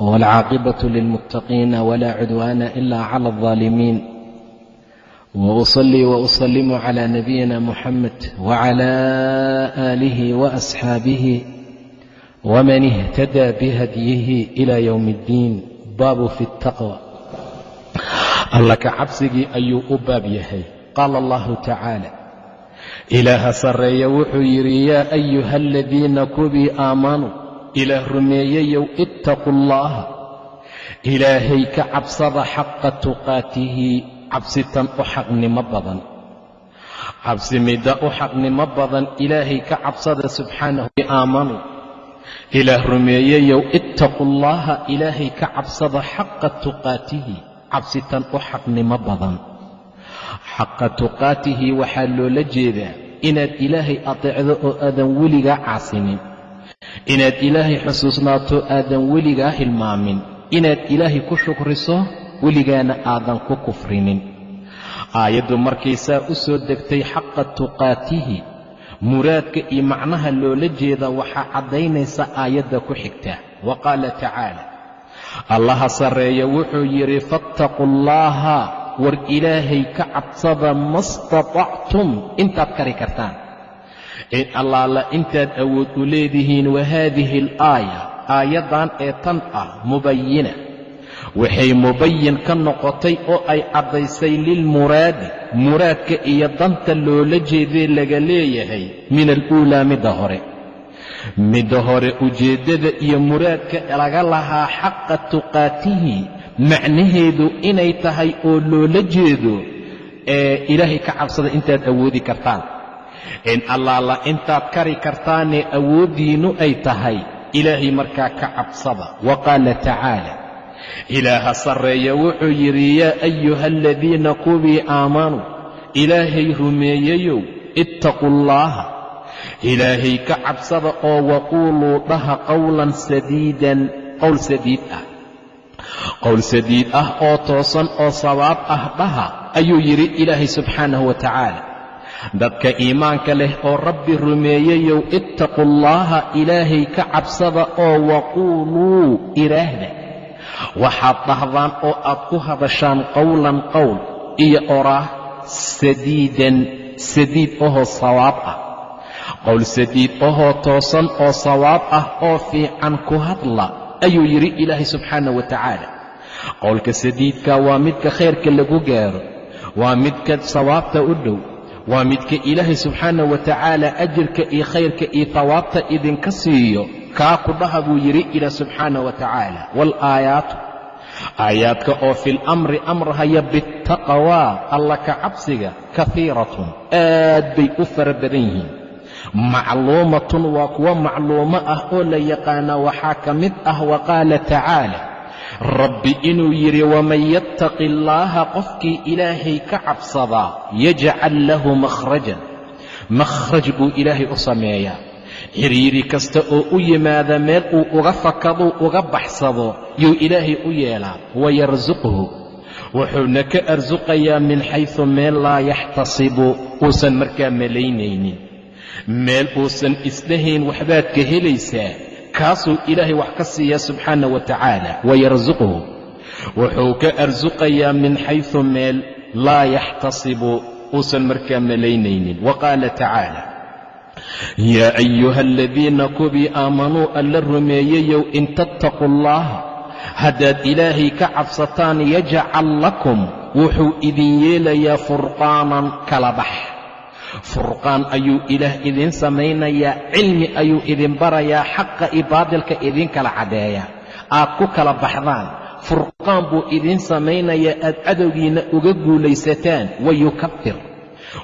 والعاقبة للمتقين ولا عدوان إلا على الظالمين وأصلي وأسلم على نبينا محمد وعلى آله وأصحابه ومن اهتدى بهديه إلى يوم الدين باب في التقوى alla ka cabsigii ayuu u baab yahay qaala allahu tacaala ilaaha sarreeya wuxuu yidhi yaa ayuha aladiina kubii aamanuu ilaah rumeeyayow ittaquu llaaha ilaahay ka cabsada xaqa tuqaatihi. Cabsitan u xaqnimo badan. Cabsi midda u xaqnimo badan ilaahay ka cabsada subxaanahu aamanuu ilaah rumeeyayow ittaquu llaaha ilaahay ka cabsada xaqa tuqaatihi. Cabsitan u xaqnimo badan. Xaqa tuqaatihi waxaa loola jeedaa inaad ilaahay adeecdo oo aadan weligaa caasinin inaad ilaahay xusuusnaato aadan weligaa hilmaamin. Inaad ilaahay ku shukriso weligaana aadan ku kufrinin. Aayaddu markay saa u soo degtay xaqa tuqaatihi. Muraadka iyo macnaha loola jeeda waxaa caddaynaysa aayadda ku xigta. Wa qaala tacaala allaha sarreeya wuxuu yidhi fattaquu llaaha war ilaahay ka cabsada ma statactum intaad kari kartaan allaala intaad awood u leedihiin wa haadihi alaaya aayaddan ee tan ah mubayina waxay mubayin ka noqotay oo ay caddaysay lilmuraadi muraadka iyo danta loola jeedee laga leeyahay min aluulaa midda hore. Midda hore ujeeddada iyo muraadka laga lahaa xaqa tuqaatihi macnaheedu inay tahay oo loola jeedo ee ilaahay ka cabsada intaad awoodi kartaan in allaala intaad kari kartaanee awooddiinnu ay tahay. Ilaahay markaa ka cabsada. Wa qaala tacaala ilaaha sarreeya wuxuu yidhi yaa ayuha aladiina kuwii aamanuu ilaahay rumeeyayow ittaquu llaaha ilaahay ka cabsada oo waquuluu dhaha qowlan sadiidan qowl sadiid ah. Qowl sadiid ah oo toosan oo sabaab ah dhaha ayuu yidhi ilaahay subxaanahu wa tacaala dadka iimaanka leh oo rabbi rumeeyayow ittaquu llaaha ilaahay ka cabsada oo waquuluu iraahda. Waxaad dhahdaan oo aad ku hadashaan qowlan qowl iyo oraah sadiidan sadiid ahoo sawaab ah. Qowl sadiid ahoo toosan oo sawaab ah oo fiican ku hadla ayuu yidhi ilaahay subxaanah wa tacaala. Qowlka sadiidka waa midka khayrka lagu gaaro waa midka sawaabta u dhow waa midka ilaahay subxaanah wa tacaala ajirka iyo khayrka iyo tawaabta idinka siiyo. Kaa ku dhaha buu yidhi ilaah subxaanah wa tacaala. Waalaayaatu aayaadka oo fil amri amrahaya bittaqwaa alla ka cabsiga kahiiratun aad bay u fara badan yihiin. Macluumatun waa kuwo macluumo ah oo la yaqaana waxaa ka mid ah wa qaala tacaala rabbi inuu yidhi waman yattaqi allaaha qofkii ilaahay ka cabsadaa yajcal lahu makhrajan. Makhraj buu ilaahay u sameeyaa. Xiriiri kasta oo u yimaada meel uu uga fakaduu uga baxsado yuu ilaahay u yeelaa. Wayarsuqhu wuxuuna ka arsuqayaa min xaysu meel laa yaxtasibu uusan markaa malaynaynin. Meel uusan isdhahayn waxbaad ka helaysaa kaasuu ilaahay wax ka siiyaa subxaana wa tacaala wayarsuqhu wuxuu ka arsuqayaa min xaysu meel laa yaxtasibu uusan markaa malaynaynin. Wa qaala tacaala yaa ayuha aladiina kubii aamanuu alla rumeeyayow in tattaquu allaaha haddaad ilaahay ka cabsataan yajcal lakum. Wuxuu idin yeelayaa furqaanan kala bax furqaan ayuu ilaah idiin samaynayaa cilmi ayuu idin barayaa xaqa iyo baadilka idiin kala caddeeyaa aad ku kala baxdaan furqaan buu idiin samaynayaa aad cadowgiinna uga guulaysataan wayukafir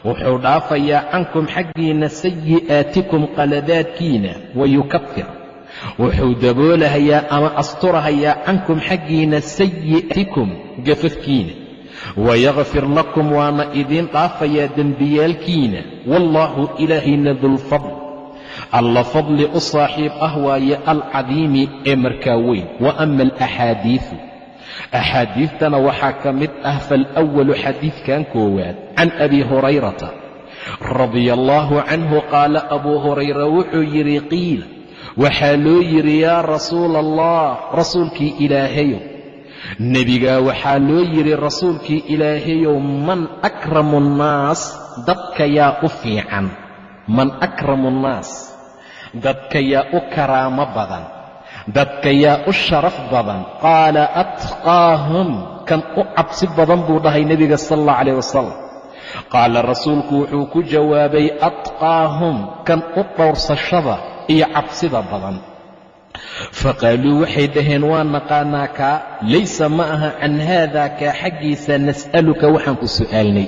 wuxuu dhaafayaa cankum xaggiinna sayi'aatikum qaladaadkiina wayukafir wuxuu daboolahayaa ama asturahayaa cankum xaggiinna sayi'atikum gafafkiina wayakfir lakum waana idiin dhaafayaa dembiyaalkiina wallaahu ilaahayna dulfadl alla fadli u saaxiib ah waaye alcadiimi ee markaa weyn wa ama alaxaadiidu axaadiidtana waxaa ka mid ah faalawalu xadiidkan koowaad can abi hurayrata radia allaahu canhu qaala abuu hurayra wuxuu yidhi qiila waxaa loo yidhi yaa rasuula allah rasuulkii ilaahayow nebigaa waxaa loo yidhi rasuulkii ilaahayow man akramu nnaas dadka yaa u fiican. Man akramu nnaas dadka yaa u karaamo badan. Dadka yaa u sharaf badan. Qaala atqaahum kan u cabsi badan buu dhahay nebiga sala allah calayh wasalam qaala rasuulku wuxuu ku jawaabay atqaahum kan u dhowrsashada iyo cabsida badan faqaaluu waxay dhaheen waa naqaanaa kaa laysa ma aha can haada kaa xaggiisa nas'aluka waxaan ku su'aalnay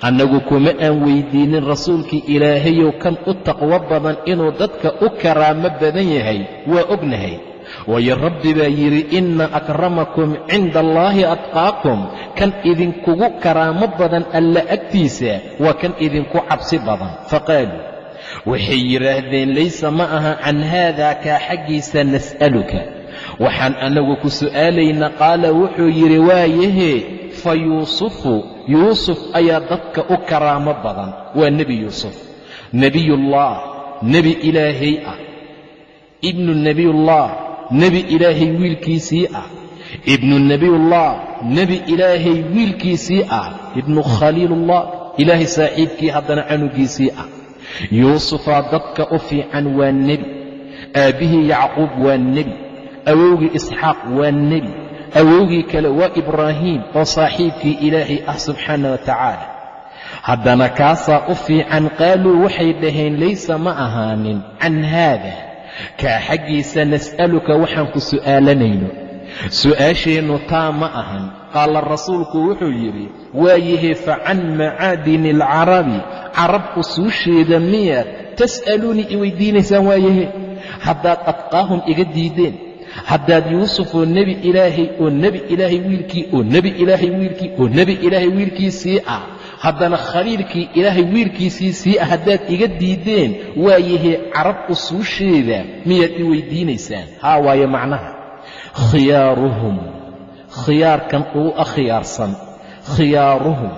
annagu kuma aan weydiinin rasuulkii ilaahayow kan u taqwo badan inuu dadka u karaamo badan yahay waa ognahay waayo rabbi baa yidhi inna akramakum cinda allaahi atqaakum kan idinkugu karaamo badan alla agtiisa waa kan idinku cabsi badan faqaaluu waxay yidhaahdeen laysa ma aha can haada kaa xaggiisa nas'aluka. Waxaan annagu ku su'aalayna qaala wuxuu yidhi waayahee fa yuusufu yuusuf ayaa dadka u karaamo badan. Waa nebi yuusuf. Nebiyullah nebi ilaahay ah. Ibnu nebiyullah nebi ilaahay wiilkiisii ah. Ibnu nebiyullah nebi ilaahay wiilkiisii ah. Ibnu khaliilullah ilaahay saaxiibkii haddana canugiisii ah yuusufaa dadka u fiican waa nebi. Aabbihii yacquub waa nebi. Awowgii isxaaq waa nebi. Awowgii kale waa ibraahiim oo saaxiibkii ilaahay ah subxaana wa tacaala. Haddana kaasaa u fiican qaaluu waxay dhaheen laysa ma ahaanin can haada. Kaa xaggiisa nas'aluka waxaan ku su'aalanayno su'aasheennu taa ma ahan. Qaala rasuulku wuxuu yidhi waayahe fa can macaadini alcarabi carab usuusheeda miyaad tas'aluunii i weydiinaysaan waayahe haddaad adqaahum iga diideen haddaad yuusuf oo nebi ilaahay oo nebi ilaahay wiilkii oo nebi ilaahay wiilkii oo nebi ilaahay wiilkiisii ah haddana khaliilkii ilaahay wiilkiisii sii ah haddaad iga diideen waayahee carab usuusheeda miyaad i weydiinaysaan? Haa waaye macnaha khiyaaruhum. Khiyaarkan ugu akhyaarsan khiyaaruhum.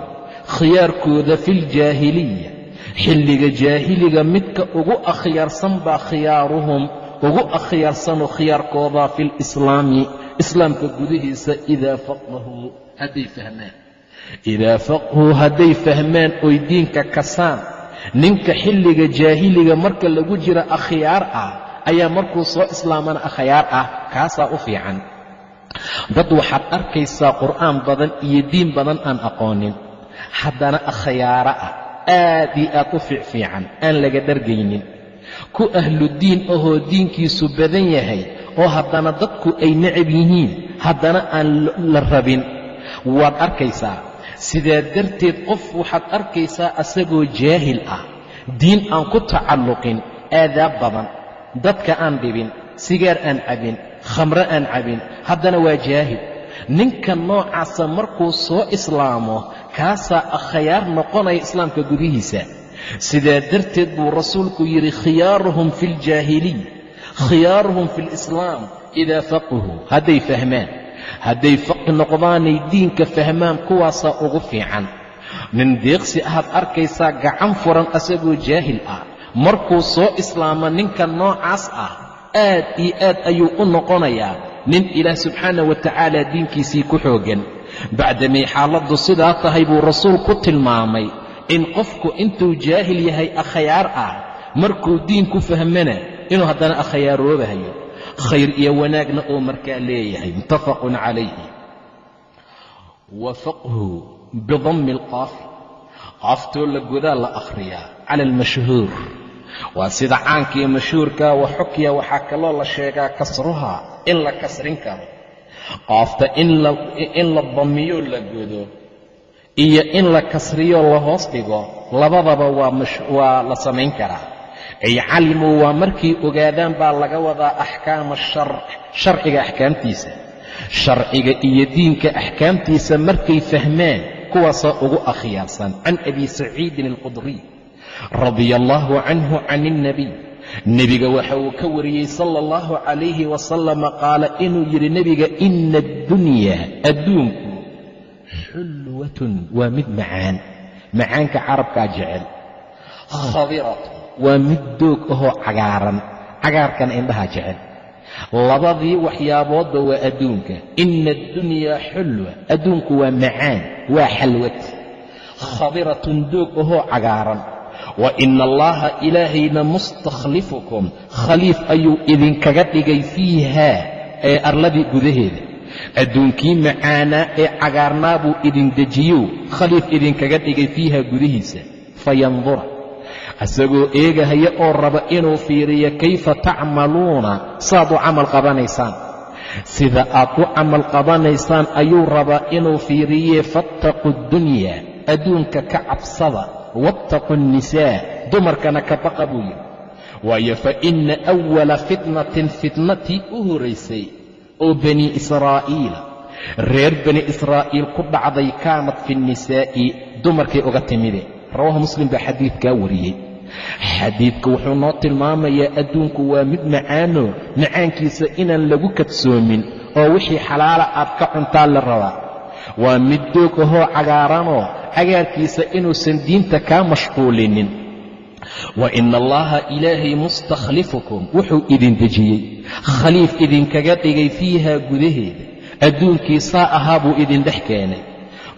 Khiyaarkooda filjaahiliya xilliga jaahiliga midka ugu akhyaarsan baa khiyaaruhum. Ugu akhyaarsanoo khiyaarkoodaa fi lislaami islaamka gudihiisa idaa faqahuu hadday fahmaan idaa faqhuu hadday fahmaan oy diinka kasaan ninka xilliga jaahiliga marka lagu jira akhyaar ah ayaa markuu soo islaamana akhyaar ah kaasaa u fiican. Dad waxaad arkaysaa qur'aan badan iyo diin badan aan aqoonin. Haddana akhyaaro ah aad iyo aad u fiicfiican aan laga dhargaynin ku ahludiin ahoo diinkiisu badan yahay oo haddana dadku ay necab yihiin haddana aan la rabin. Waad arkaysaa sidaa darteed qof waxaad arkaysaa asagoo jaahil ah diin aan ku tacalluqin aadaab badan dadka aan dhibin sigaar aan cabin khamre aan cabin haddana waa jaahil. Ninka noocaasa markuu soo islaamo kaasaa akhyaar noqonaya islaamka gudihiisa. Sidaa darteed buu rasuulku yidhi khiyaaruhum fi ljaahiliy khiyaaruhum fi lislaam idaa faqihuu hadday fahmaan hadday faqi noqdaanay diinka fahmaan kuwaasaa ugu fiican. Nin deeqsi ahaad arkaysaa gacan furan asagoo jaahil ah markuu soo islaamo ninka noocaas ah aad iyo aad ayuu u noqonayaa nin ilaah subxaana wa tacaala diinkiisii ku xooggan. Bacdamay xaaladdu sidaa tahay buu rasuul ku tilmaamay in qofku intuu jaahil yahay akhyaar ah markuu diin ku fahmana inuu haddana akhyaaroobaayo. Khayr iyo wanaagna uu markaa leeyahay. Muttafaqun calayhi. Wa faqhu bidammi alqaafi qaaftoo la godaa la akhriyaa cala almashhuur. Waa sida caanka iyo mashhuurka wa xukya waxaa kaloo la sheegaa kasruhaa in la kasrin karo. Qaafta in la damiyo la godo iyo in la kasriyo la hoos dhigo labadaba waa la samayn karaa. Ay calimuu waa markay ogaadaan baa laga wadaa axkaama sharciga axkaamtiisa. Sharciga iyo diinka axkaamtiisa markay fahmaan kuwaasoo ugu akhyaarsan. Can abi saciidin alqudriy radia allaahu canhu can ilnabiy nebiga waxa uu ka wariyey sala allahu calayhi wasalama qaala inuu yidhi nebiga ina addunyaa adduunku xulwatun waa mid macaan. Macaanka carabkaa jecel. Khabiratun waa mid doog ahoo cagaaran. Cagaarkana indhaha jecel labadii waxyaaboodba waa adduunka. Ina addunyaa xulwa. Adduunku waa macaan waa xalwad. Khabiratun doog ahoo cagaaran. Wa ina allaha ilaahayna mustakhlifukum. Khaliif ayuu idinkaga dhigay fiihaa ee arladii gudaheeda. Adduunkii macaanaa ee cagaarnaa buu idin dejiyow khaliif idinkaga dhigay fiiha gudihiisa. Fayandura isagoo eegahaya oo raba inuu fiiriyo kayfa tacmaluuna? Saaad u camal qabanaysaan. Sida aad u camal qabanaysaan ayuu rabaa inuu fiiriye fattaqu ddunyaa adduunka ka cabsada wattaqu nnisaa dumarkana ka baqa buu yidhi. Waayo fa inna awala fitnatin fitnatii u horaysay oo bani israa'iila reer bani israa'iil ku dhacday kaanat fi nnisaa'i dumarkay uga timide rawaahu muslim baa xadiidkaa wariyey xadiidka wuxuu noo tilmaamayaa adduunku waa mid macaano macaankiisa inaan lagu kadsoomin oo wixii xalaala aad ka cuntaa la rabaa. Waa mid doog ahoo cagaaranoo cagaarkiisa inuusan diinta kaa mashquulinin. Wa ina allaha ilaahay mustakhlifukum wuxuu idin dejiyey. Khaliif idinkaga dhigay fiiha gudaheeda. Adduunkii saa ahaa buu idin dhex keenay.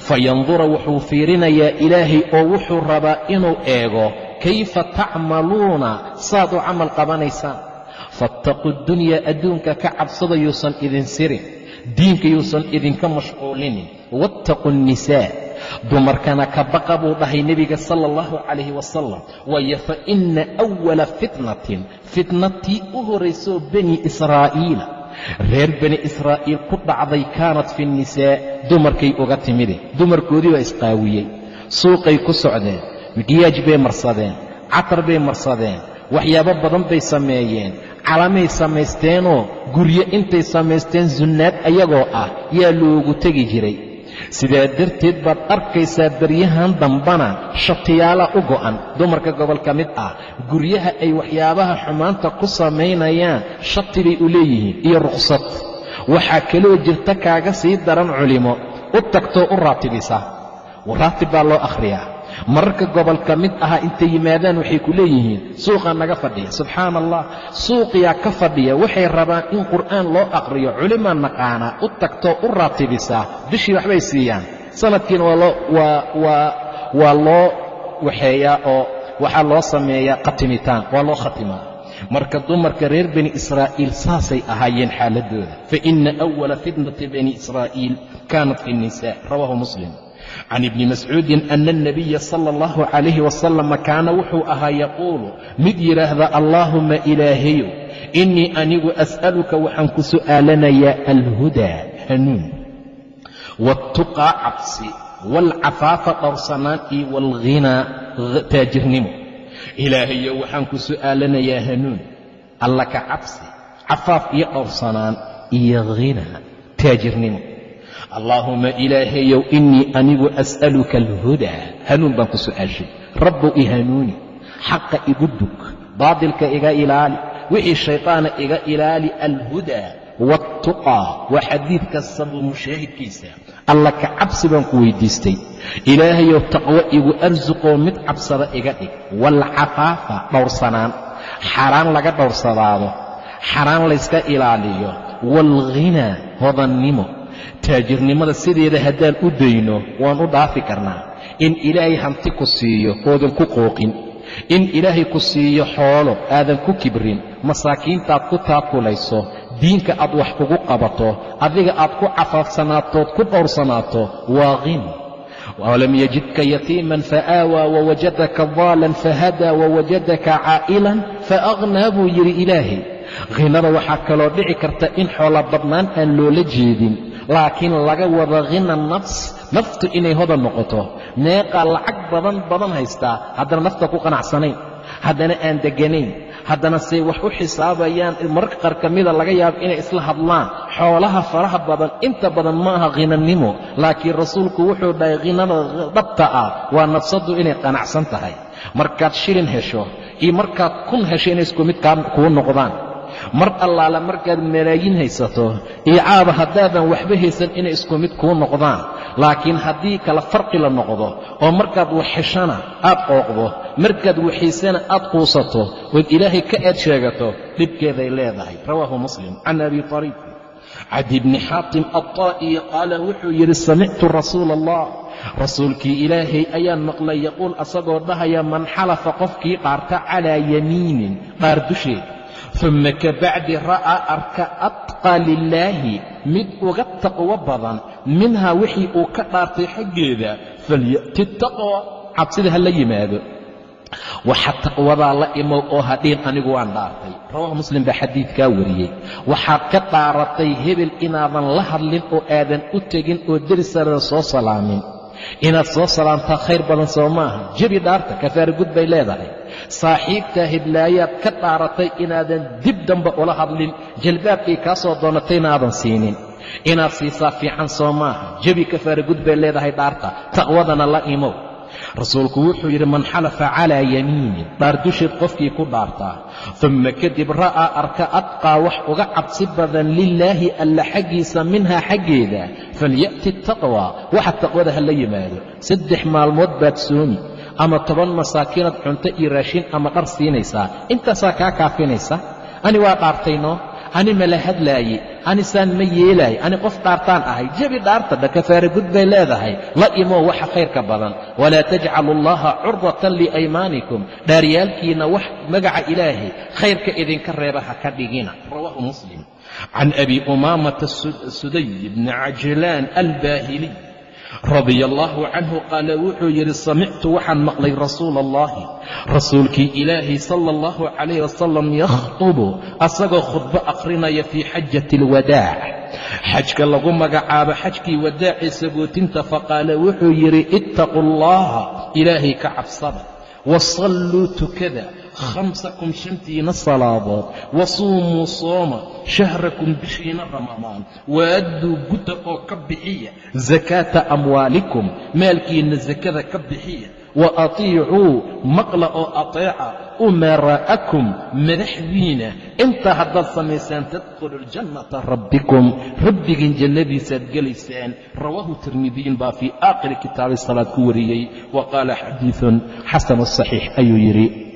Fayandura wuxuu fiirinayaa ilaahay oo wuxuu rabaa inuu eego kayfa tacmaluuna? Saad u camal qabanaysaan. Fattaquu dunyaa adduunka ka cabsada yuusan idin sirin. Diinka yuusan idinka mashquulinin wattaquu nnisaa dumarkana ka baqa buu dhahay nebiga sala allahu calayhi wasalam waayo fa inna awala fitnatin. Fitnatii u horaysoo bani israa'iila. Reer bani israa'iil ku dhacday kaanat fi nnisaa dumarkay uga timide dumarkoodii baa isqaawiyey suuqay ku socdeen mikiyaaj bay marsadeen catar bay marsadeen waxyaabo badan bay sameeyeen. Calamay samaysteenoo guryo intay samaysteen sunnaad ayagoo ah yaa loogu tegi jiray. Sidaa darteed baad arkaysaa baryahan dambana shatiyaala u go'an. Dumarka gobol ka mid ah guryaha ay waxyaabaha xumaanta ku samaynayaan shati bay u leeyihiin iyo rukhsad waxaa kaloo jirta kaaga sii daran culimo. U tagtoo u raatibisa. Raatib baa loo akhriyaa mararka gobol ka mid aha intay yimaadaan waxay ku leeyihiin suuqaa naga fadhiya. Subxaana allah suuqiyaa ka fadhiya. Waxay rabaan in qur'aan loo aqriyo culimaa naqaanaa u tagtoo u raatibisaa bishii waxbay siiyaan. Sanadkiina waa loo waxeeyaa oo waxaa loo sameeyaa khatimitaan waa loo khatimaa. Marka dumarka reer bani israa'iil saasay ahaayeen xaaladooda. Fa ina awala fitnati bani israa'iil kaanat fi nnisaa rawaahu muslim can ibni mascuudin ana alnabiya sala allahu calayhi wasalama kaana wuxuu ahaa yaquulu mid yidhaahda allaahuma ilaahayow innii anigu as'aluka waxaan ku su'aalanayaa alhudaa hanuun waaltuqaa cabsi waalcafaafa dhowrsanaan iyo waalghinaa taajirnimo ilaahayow waxaan ku su'aalanayaa hanuun alla ka cabsi cafaaf iyo dhowrsanaan iyo ghinaa taajirnimo allaahuma ilaahayow innii anigu as'aluka alhudaa hanuun baan ku su'aashay. Rabbow i hanuuni xaqa igu dug baadilka iga ilaali wixii shayطaana iga ilaali alhudaa waaltuqaa waa xadiidka sabuu mushaahidkiisa. Alla ka cabsi baan ku weyddiistay ilaahayow taqwo igu arsuqoo mid cabsada iga dhig. Waalcafaafa dhowrsanaan xaraan laga dhowrsadaado. Xaraan layska ilaaliyo. Waalghinaa hodannimo taajirnimada sideeda haddaan u dayno waan u dhaafi karnaa. In ilaahay hanti ku siiyo oodan ku qooqin in ilaahay ku siiyo xoolo aadan ku kibrin. Masaakiintaad ku taakulayso diinka aad wax ugu qabato adiga aad ku cafaafsanaatood ku dhowrsanaato waa qini walam yajidka yatiiman faaawaa wawajadaka daalan fahadaa wawajadaka caa'ilan faaqhnaa buu yidhi ilaahay. Khinada waxaa kaloo dhici karta in xoola badnaan aan loola jeedin laakiin laga wado khina nafs naftu inay hodan noqoto. Meeqaa lacag badan badan haystaa haddana nafta ku qanacsanayn. Haddana aan degganayn haddana say wax u xisaabayaan mararka qaar ka mida laga yaabo inay isla hadlaan. Xoolaha faraha badan inta badan ma aha khinanimo laakiin rasuulku wuxuu dhahay khinada dhabta ah waa nafsaddu inay qanacsan tahay markaad shilin hesho iyo markaad kun hesho inay isku mid kuu noqdaan mar allaala markaad malaayiin haysato iyo caaba haddaadan waxba haysan inay isku mid kuu noqdaan laakiin haddii kala farqi la noqdo oo markaad wax heshana aad qooqdo markaad waxaysana aad quusato ood ilaahay ka eed sheegato dhibkeeday leedahay. Rawaahu muslim. Can abi ariiq cadi bni xaatim aلطaa'iyi qaala wuxuu yidhi samictu rasuula allah rasuulkii ilaahay ayaan maqlay yaquul asagoo dhahaya man xalafa qofkii dhaarta calaa yamiinin dhaar dusheed uma kabacdi ra'aa arka atqaa lilaahi mid uga taqwo badan minhaa wixii uu ka dhaartay xaggeeda falya'ti taqwa cabsida ha la yimaado. Waxa taqwadaa la imow oo hadhiin anigu waan dhaartay. Rawahu muslim baa xadiidkaa wariyey. Waxaad ka dhaaratay hebel inaadan la hadlin oo aadan u tegin oo derisarada soo salaamin inaad soo salaamtaa khayr badan soo maaha. Jebi dhaarta kafaara gud bay leedahay. Saaxiibtaa hiblaayaad ka dhaaratay inaadan dib dambe ula hadlin. Jalbaabkay kaa soo doonatayna aadan siinin. Inaad siisaa fiican soo maaha. Jebi kafaara gud bay leedahay dhaarta. Taqwadana la imow rasuulku wuxuu yidhi man xalafa calaa yamiinin dhaar dusheed qofkii ku dhaartaa uma kadib ra'aa arka adqaa wax uga cabsi badan lilaahi alla xaggiisa minhaa xaggeeda. Falya'ti taqwa waxa taqwada ha la yimaado. Saddex maalmood baad soomi ama toban masaakiinaad cunto iyo raashin ama dhar siinaysaa. Intaasaa kaa kaafinaysa? Ani waa dhaartayno ani ma la hadlaaye ani saan ma yeelaaye ani qof dhaartaan ahay? Jebi dhaarta dhakafaara gud bay leedahay. La imow waxa khayrka badan. Walaa tajcalu allaha curdatan liaymaanikum dhaaryaalkiinna wax magaca ilaahay khayrka idinka reeba ha ka dhigina. Rawaahu muslim. Can abi umaamata suday bni cajlaan albaahiliy radia allaahu canhu qaala wuxuu yidhi samictu waxaan maqlay rasuula allahi rasuulkii ilaahay sala allahu calayh wasalam yakhtubu asagoo khudbo akhrinaya fii xajati alwadaac xajka lagu magacaabo xajkii wadaacii sagootinta faqaala wuxuu yidhi ittaquu allaha ilaahay ka cabsada wasalluu tukada khamsakum shantiina salaadood wasuumuu sooma shahrakum bishiina ramadaan waadduu guda oo ka bixiya sakaata amwaalikum maalkiinna sakada ka bixiya wa atiicuu maqla oo ateeca umaraa'akum madaxdiina intaa haddaad samaysaan tadkhulu ljannata rabbikum rabbigiin jannadiisaad gelaysaan rawaahu tirmidiyin baa fii aakhiri kitaabi salaad ku wariyey wa qaala xadiidun xasanu saxiix ayuu yidhi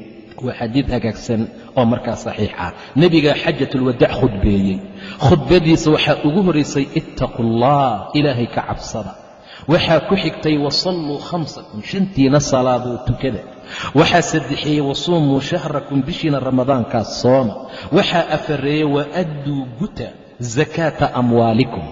waa xadiid hagaagsan oo markaa saxiix ah. Nebigaa xajatulwadaac khudbeeyey. Khudbadiisa waxaa ugu horaysay ittaquu allah ilaahay ka cabsada. Waxaa ku xigtay wasalluu khamsakum shantiina salaadoo tukada. Waxaa saddexeeyey wasuumuu shahrakum bishiina ramadaankaas sooma. Waxaa afareeyey waadduu guta sakaata amwaalikum.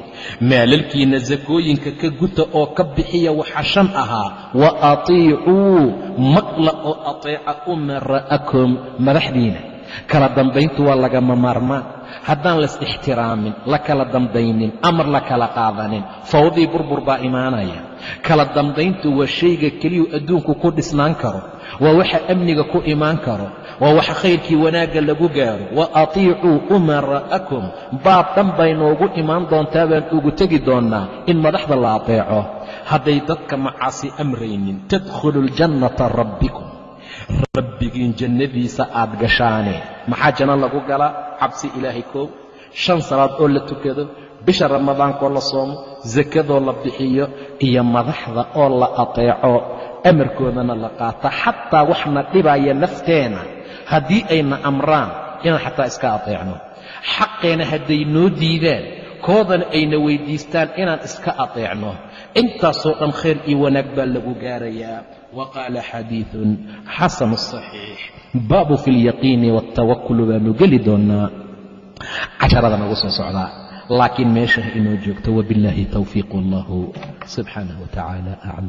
Maalalkiinna sakooyinka ka guta oo ka bixiya waxaa shan ahaa wa atiicuu maqla oo ateeca umara'akum madaxdiina. Kala dambayntu waa lagama maarmaan haddaan las ixtiraamin la kala dambaynin amar la kala qaadanin fawdii burbur baa imaanaya. Kala dambayntu waa shayga keliyuu adduunku ku dhisnaan karo waa waxa amniga ku imaan karo waa waxa khayrkii wanaagga lagu gaaro. Wa atiicuu umara'akum baab dhan bay noogu imaan doontaa baan ugu tegi doonnaa in madaxda la ateeco. Hadday dadka macaasi amraynin tadkhulu ljannata rabbikum rabbigiin jannadiisa aad gashaane. Maxaa janno lagu galaa cabsi ilaahay koow shan salaad oo la tukado bisha ramadaankaoo la soomo sakadoo la bixiyo iyo madaxda oo la ateeco amarkoodana la qaata xataa waxna dhibaya nafteenna haddii ayna amraan inaan xataa iska ateecno xaqeena hadday noo diidaan koodana ayna weyddiistaan inaan iska ateecno. Intaasoo dhan khayr iyo wanaag baa lagu gaarayaa. Wa qaala xadiidun xasanu saxiix. Baabu fi lyaqiini waaltawakulu baanu geli doonnaa casharada nagu soo socdaa laakiin meesha inoo joogto wabillaahi towfiiq wallahu subxaanah wa tacaala aclam